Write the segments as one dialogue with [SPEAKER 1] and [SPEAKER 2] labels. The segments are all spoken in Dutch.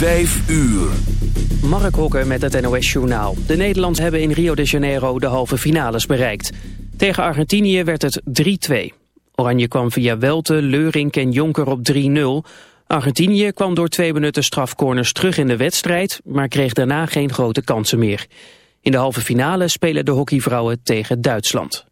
[SPEAKER 1] Vijf uur.
[SPEAKER 2] Mark Hokker met het NOS Journaal. De Nederlanders hebben in Rio de Janeiro de halve finales bereikt. Tegen Argentinië werd het 3-2. Oranje kwam via Welte, Leurink en Jonker op 3-0. Argentinië kwam door twee minuten strafcorners terug in de wedstrijd... maar kreeg daarna geen grote kansen meer. In de halve finale spelen de hockeyvrouwen tegen Duitsland.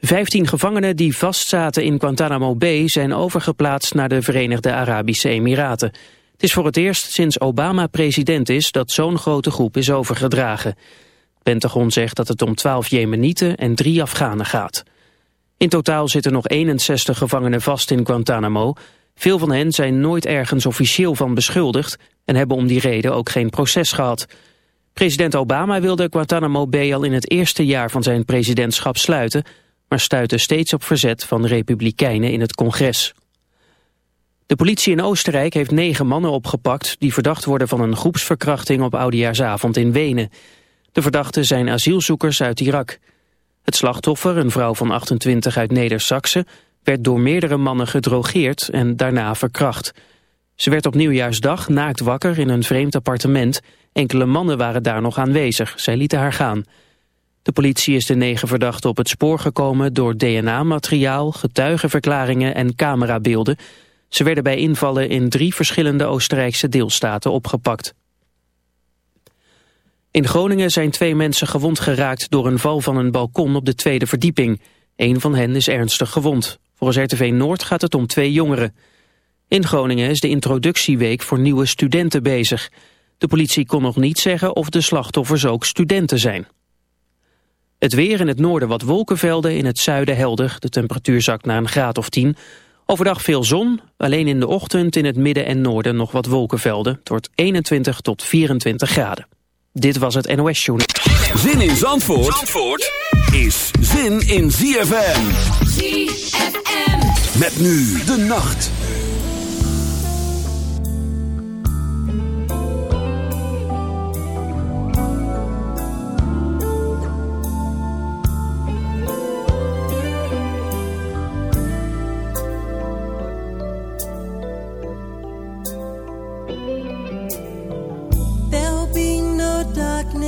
[SPEAKER 2] Vijftien gevangenen die vastzaten in Guantanamo Bay... zijn overgeplaatst naar de Verenigde Arabische Emiraten... Het is voor het eerst sinds Obama president is dat zo'n grote groep is overgedragen. Pentagon zegt dat het om 12 Jemenieten en drie Afghanen gaat. In totaal zitten nog 61 gevangenen vast in Guantanamo. Veel van hen zijn nooit ergens officieel van beschuldigd... en hebben om die reden ook geen proces gehad. President Obama wilde Guantanamo Bay al in het eerste jaar van zijn presidentschap sluiten... maar stuitte steeds op verzet van republikeinen in het congres. De politie in Oostenrijk heeft negen mannen opgepakt... die verdacht worden van een groepsverkrachting op Oudejaarsavond in Wenen. De verdachten zijn asielzoekers uit Irak. Het slachtoffer, een vrouw van 28 uit neder werd door meerdere mannen gedrogeerd en daarna verkracht. Ze werd op nieuwjaarsdag naakt wakker in een vreemd appartement. Enkele mannen waren daar nog aanwezig. Zij lieten haar gaan. De politie is de negen verdachten op het spoor gekomen... door DNA-materiaal, getuigenverklaringen en camerabeelden... Ze werden bij invallen in drie verschillende Oostenrijkse deelstaten opgepakt. In Groningen zijn twee mensen gewond geraakt door een val van een balkon op de tweede verdieping. Een van hen is ernstig gewond. Volgens RTV Noord gaat het om twee jongeren. In Groningen is de introductieweek voor nieuwe studenten bezig. De politie kon nog niet zeggen of de slachtoffers ook studenten zijn. Het weer in het noorden wat wolkenvelden, in het zuiden helder. De temperatuur zakt naar een graad of 10. Overdag veel zon, alleen in de ochtend in het midden en noorden nog wat wolkenvelden. Het wordt 21 tot 24 graden. Dit was het NOS Journal.
[SPEAKER 1] Zin in Zandvoort, Zandvoort is zin in ZFM. ZFM. Met nu de nacht.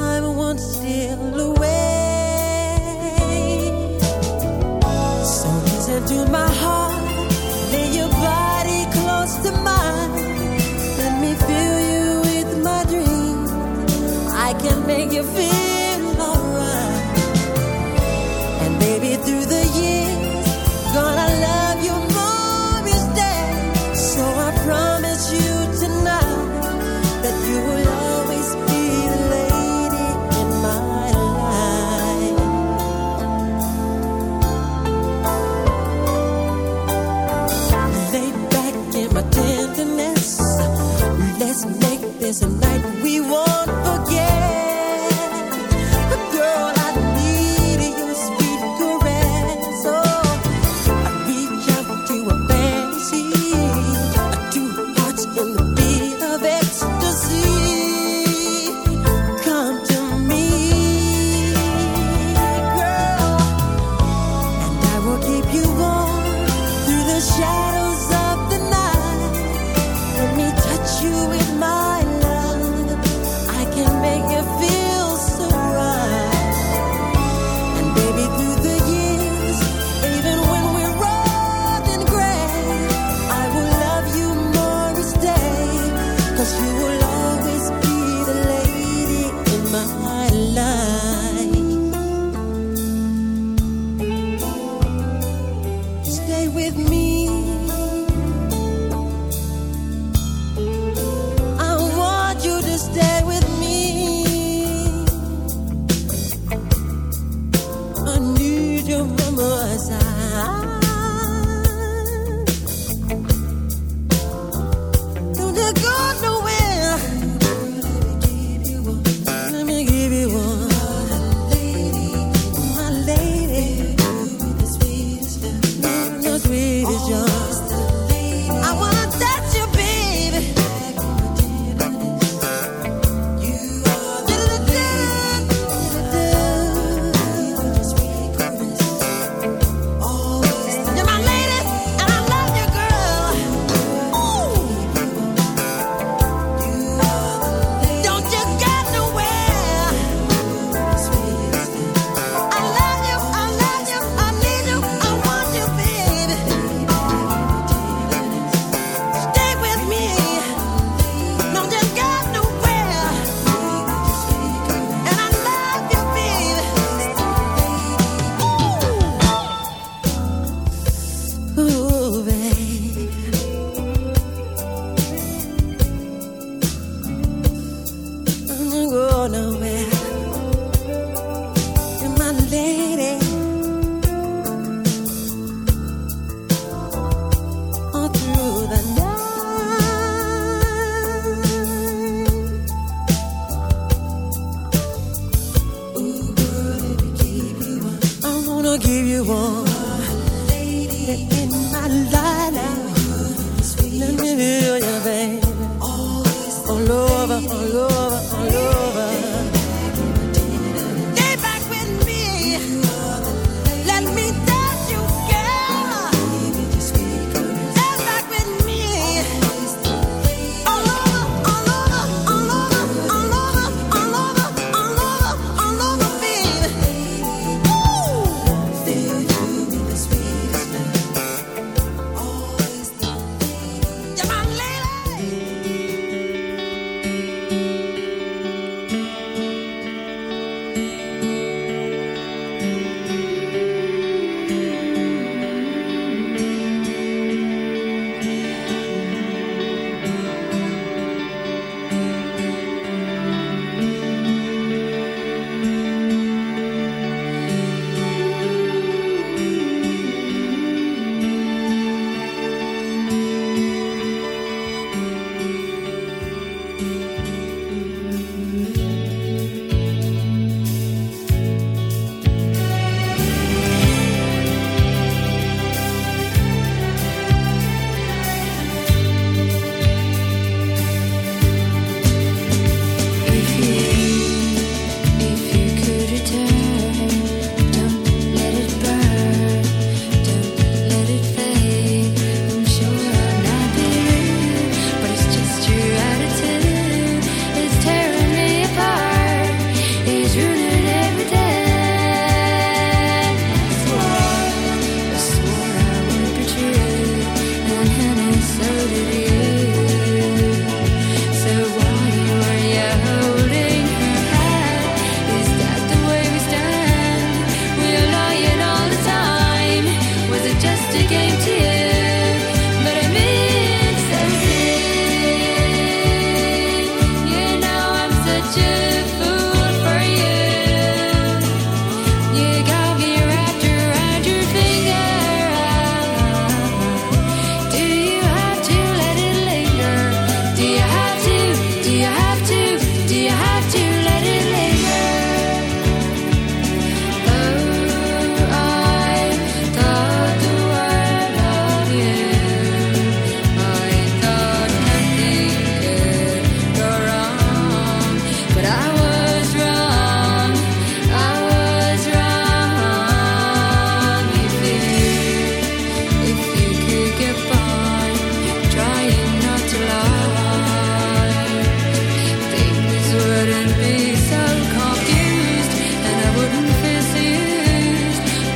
[SPEAKER 3] time won't
[SPEAKER 4] steal away. So listen to my heart, lay your body close to mine. Let me fill you with my dreams. I can make you feel. is a nightmare.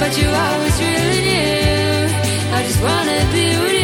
[SPEAKER 4] but you always really do. I just wanna be with you.